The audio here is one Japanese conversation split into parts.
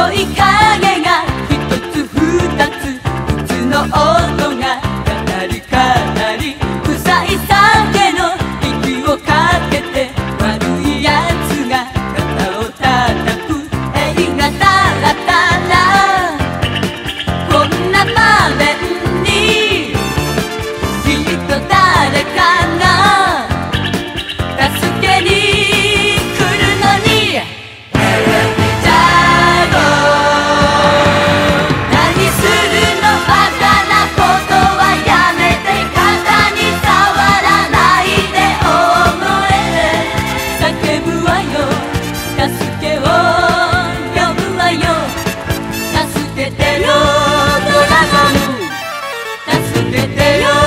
白い影が一つ二つ普通の女 te lo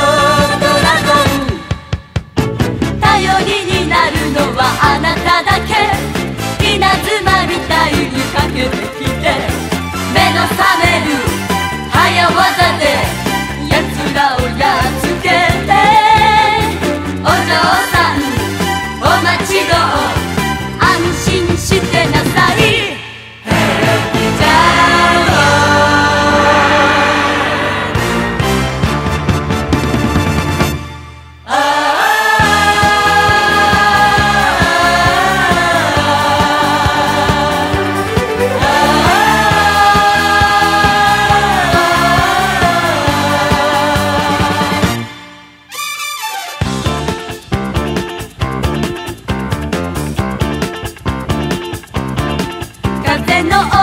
ての